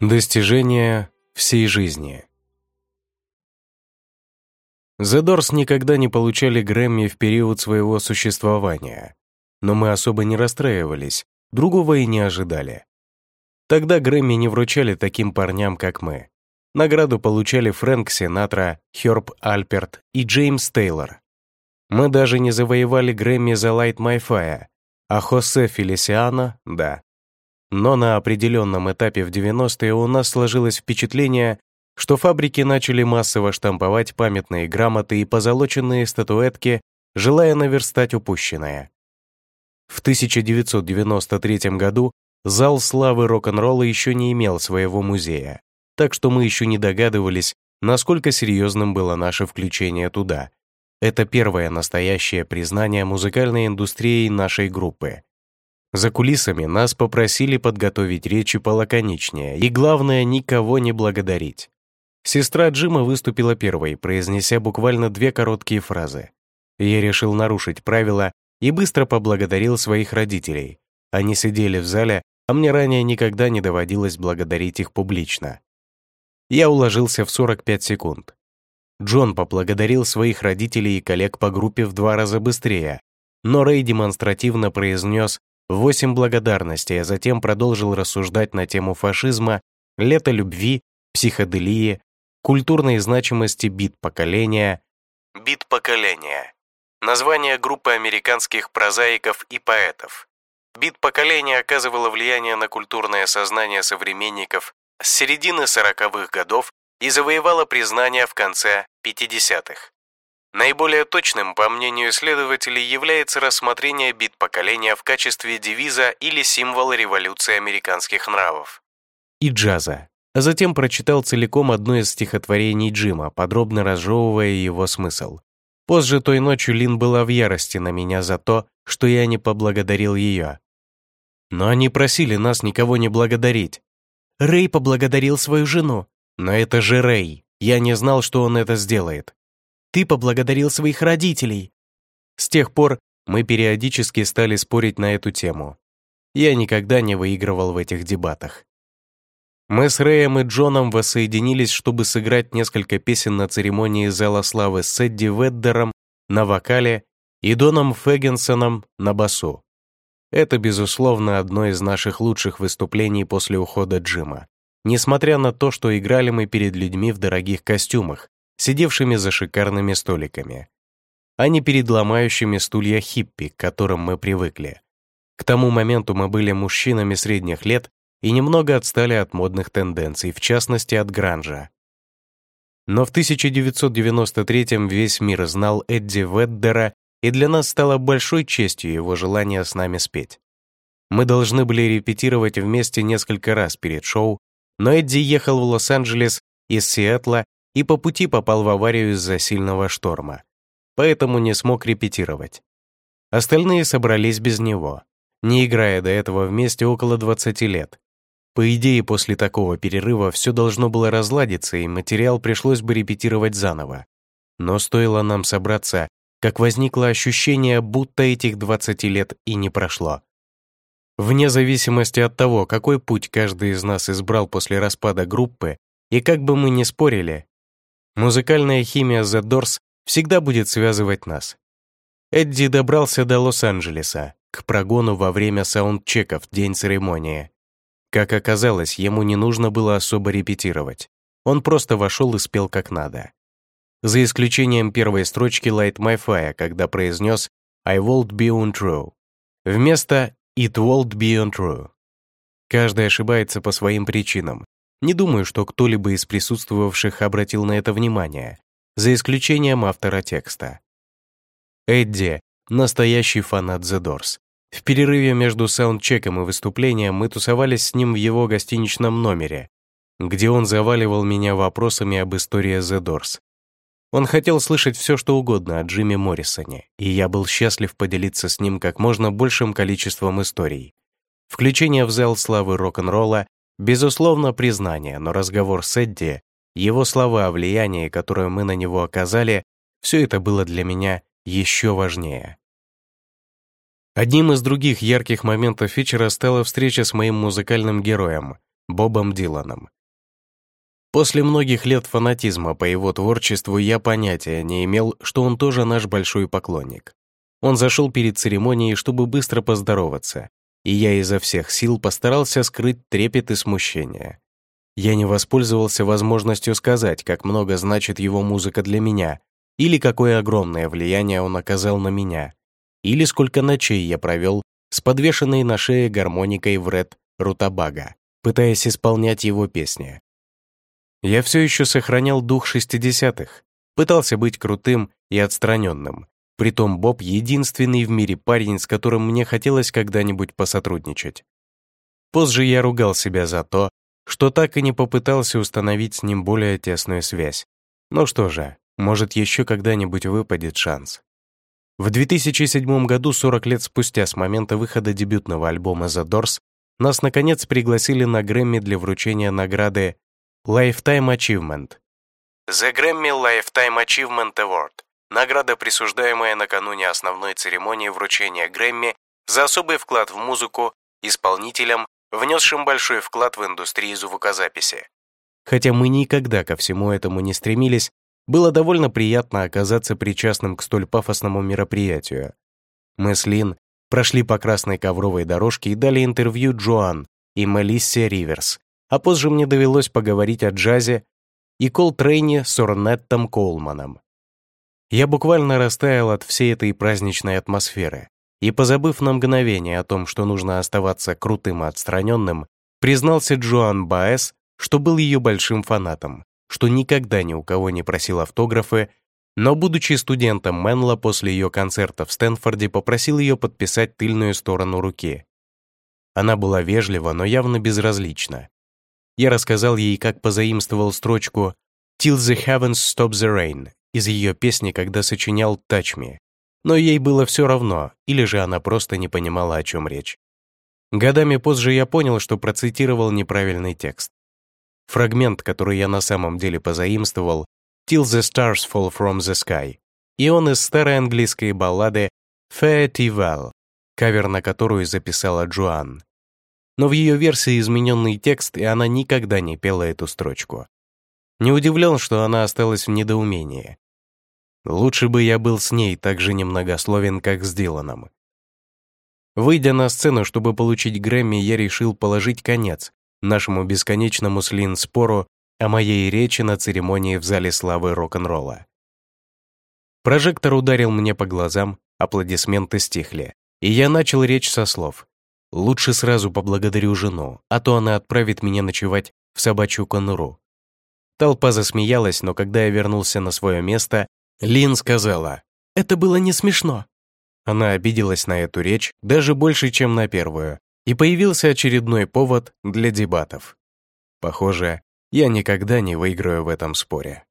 Достижения всей жизни. The Doors никогда не получали Грэмми в период своего существования, но мы особо не расстраивались, другого и не ожидали. Тогда Грэмми не вручали таким парням, как мы. Награду получали Фрэнк Синатра, Хёрб Альперт и Джеймс Тейлор. Мы даже не завоевали Грэмми за Light My Fire, а Хосе Фелисиано — да. Но на определенном этапе в 90-е у нас сложилось впечатление, что фабрики начали массово штамповать памятные грамоты и позолоченные статуэтки, желая наверстать упущенное. В 1993 году зал славы рок-н-ролла еще не имел своего музея, так что мы еще не догадывались, насколько серьезным было наше включение туда. Это первое настоящее признание музыкальной индустрии нашей группы. За кулисами нас попросили подготовить речи полаконичнее и, главное, никого не благодарить. Сестра Джима выступила первой, произнеся буквально две короткие фразы. Я решил нарушить правила и быстро поблагодарил своих родителей. Они сидели в зале, а мне ранее никогда не доводилось благодарить их публично. Я уложился в 45 секунд. Джон поблагодарил своих родителей и коллег по группе в два раза быстрее, но Рэй демонстративно произнес восемь благодарностей, а затем продолжил рассуждать на тему фашизма, лета любви, психоделии, культурной значимости бит поколения. Бит поколения. Название группы американских прозаиков и поэтов. Бит поколения оказывало влияние на культурное сознание современников с середины 40-х годов и завоевало признание в конце 50-х. Наиболее точным, по мнению исследователей, является рассмотрение бит-поколения в качестве девиза или символа революции американских нравов. И джаза. А затем прочитал целиком одно из стихотворений Джима, подробно разжевывая его смысл. Позже той ночью Лин была в ярости на меня за то, что я не поблагодарил ее. Но они просили нас никого не благодарить. Рэй поблагодарил свою жену. Но это же Рэй. Я не знал, что он это сделает. Ты поблагодарил своих родителей. С тех пор мы периодически стали спорить на эту тему. Я никогда не выигрывал в этих дебатах. Мы с Рэем и Джоном воссоединились, чтобы сыграть несколько песен на церемонии Зала Славы с Эдди Веддером на вокале и Доном Феггинсоном на басу. Это, безусловно, одно из наших лучших выступлений после ухода Джима. Несмотря на то, что играли мы перед людьми в дорогих костюмах, сидевшими за шикарными столиками, а не перед ломающими стулья хиппи, к которым мы привыкли. К тому моменту мы были мужчинами средних лет и немного отстали от модных тенденций, в частности от гранжа. Но в 1993-м весь мир знал Эдди Веддера, и для нас стало большой честью его желание с нами спеть. Мы должны были репетировать вместе несколько раз перед шоу, но Эдди ехал в Лос-Анджелес из Сиэтла и по пути попал в аварию из-за сильного шторма, поэтому не смог репетировать. Остальные собрались без него, не играя до этого вместе около 20 лет. По идее, после такого перерыва все должно было разладиться, и материал пришлось бы репетировать заново. Но стоило нам собраться, как возникло ощущение, будто этих 20 лет и не прошло. Вне зависимости от того, какой путь каждый из нас избрал после распада группы, и как бы мы ни спорили, Музыкальная химия The Doors всегда будет связывать нас. Эдди добрался до Лос-Анджелеса, к прогону во время саундчеков день церемонии. Как оказалось, ему не нужно было особо репетировать. Он просто вошел и спел как надо. За исключением первой строчки Light My Fire, когда произнес I won't be untrue. Вместо It won't be untrue. Каждый ошибается по своим причинам, не думаю, что кто-либо из присутствовавших обратил на это внимание, за исключением автора текста. Эдди — настоящий фанат The Doors. В перерыве между саундчеком и выступлением мы тусовались с ним в его гостиничном номере, где он заваливал меня вопросами об истории The Doors. Он хотел слышать все, что угодно о Джимми Моррисоне, и я был счастлив поделиться с ним как можно большим количеством историй. Включение в зал славы рок-н-ролла Безусловно, признание, но разговор с Эдди, его слова о влиянии, которое мы на него оказали, все это было для меня еще важнее. Одним из других ярких моментов вечера стала встреча с моим музыкальным героем, Бобом Диланом. После многих лет фанатизма по его творчеству я понятия не имел, что он тоже наш большой поклонник. Он зашел перед церемонией, чтобы быстро поздороваться, и я изо всех сил постарался скрыть трепет и смущение. Я не воспользовался возможностью сказать, как много значит его музыка для меня, или какое огромное влияние он оказал на меня, или сколько ночей я провел с подвешенной на шее гармоникой в Ред Рутабага, пытаясь исполнять его песни. Я все еще сохранял дух шестидесятых, пытался быть крутым и отстраненным. Притом Боб — единственный в мире парень, с которым мне хотелось когда-нибудь посотрудничать. Позже я ругал себя за то, что так и не попытался установить с ним более тесную связь. Ну что же, может, еще когда-нибудь выпадет шанс. В 2007 году, 40 лет спустя с момента выхода дебютного альбома The Doors, нас, наконец, пригласили на Грэмми для вручения награды Lifetime Achievement. The Grammy Lifetime Achievement Award – награда, присуждаемая накануне основной церемонии вручения Грэмми за особый вклад в музыку исполнителям, внесшим большой вклад в индустрию звукозаписи. Хотя мы никогда ко всему этому не стремились, было довольно приятно оказаться причастным к столь пафосному мероприятию. Мы с Лин прошли по красной ковровой дорожке и дали интервью Джоан и Мелиссе Риверс, а позже мне довелось поговорить о джазе и Колтрейне с Орнеттом Коулманом. Я буквально растаял от всей этой праздничной атмосферы и, позабыв на мгновение о том, что нужно оставаться крутым и отстраненным, признался Джоан Баэс, что был ее большим фанатом что никогда ни у кого не просил автографы, но, будучи студентом Мэнла после ее концерта в Стэнфорде, попросил ее подписать тыльную сторону руки. Она была вежлива, но явно безразлична. Я рассказал ей, как позаимствовал строчку «Till the heavens stop the rain» из ее песни, когда сочинял «Touch me». Но ей было все равно, или же она просто не понимала, о чем речь. Годами позже я понял, что процитировал неправильный текст. Фрагмент, который я на самом деле позаимствовал, «Till the stars fall from the sky», и он из старой английской баллады «Fare thee well», кавер на которую записала Джоан. Но в ее версии измененный текст, и она никогда не пела эту строчку. Не удивлен, что она осталась в недоумении. Лучше бы я был с ней так же немногословен, как с Диланом. Выйдя на сцену, чтобы получить Грэмми, я решил положить конец нашему бесконечному слин-спору о моей речи на церемонии в зале славы рок-н-ролла. Прожектор ударил мне по глазам, аплодисменты стихли, и я начал речь со слов. «Лучше сразу поблагодарю жену, а то она отправит меня ночевать в собачью конуру». Толпа засмеялась, но когда я вернулся на свое место, Лин сказала, «Это было не смешно». Она обиделась на эту речь даже больше, чем на первую, и появился очередной повод для дебатов. Похоже, я никогда не выиграю в этом споре.